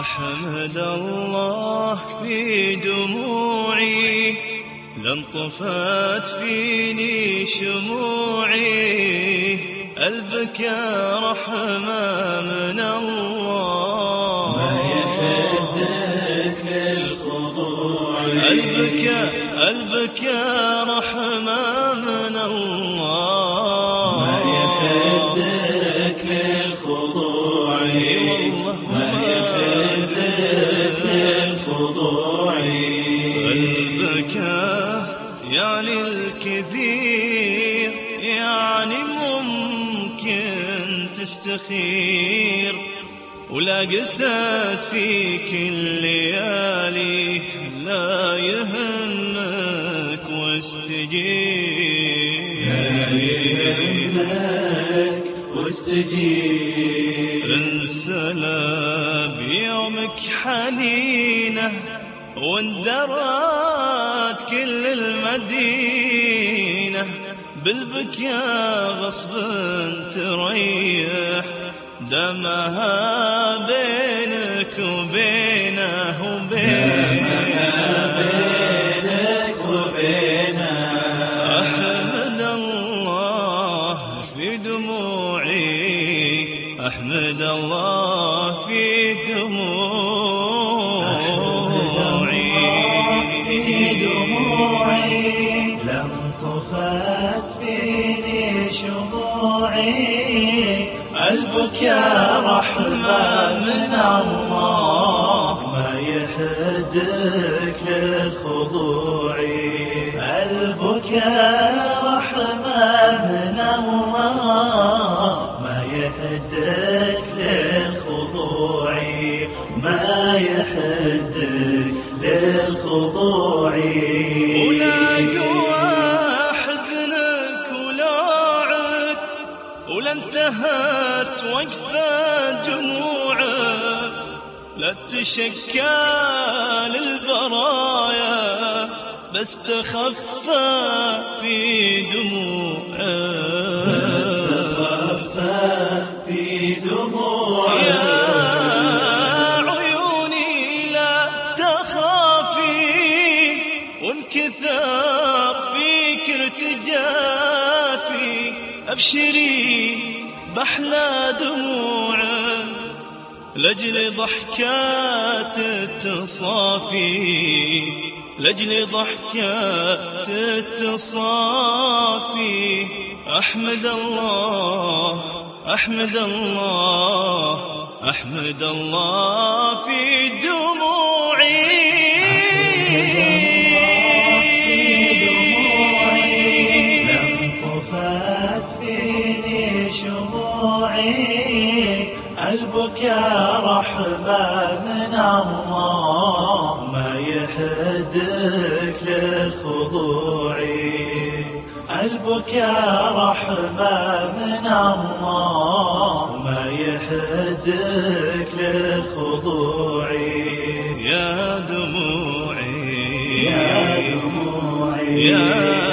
أحمد الله في دموعي لانطفت فيني شموعي. البكى رحمة من الله. ما يحدك للخضوع. البكى البكى رحمة من الله. ما يحدك للخضوع. ما يحدك البكاء يعني الكثير يعني ممكن تستخير. ولا قست فيك الليالي واستجيب. انسلى بيومك حنينة واندرت كل المدينة. بالبكاء غصب تريح دمها بينك وبينه دموعي دموعي لم طفت فيني شموعي البكاء رحمة من الله ما يحدك للخضوع. البكاء رحمة من الله ما يحدك لا تشكى للبرايا بس تخفى في دموعك يا عيوني لا تخافي فيك ارتجافي. أبشري بأحلى دموعك لاجل ضحكات التصافي لاجل ضحكات التصافي أحمد الله أحمد الله أحمد الله في دموعي. البكاء رحمة من الله ما يحدك للخضوع. البكاء رحمة من الله ما يحدك للخضوع. يا دموعي يا دموعي يا يا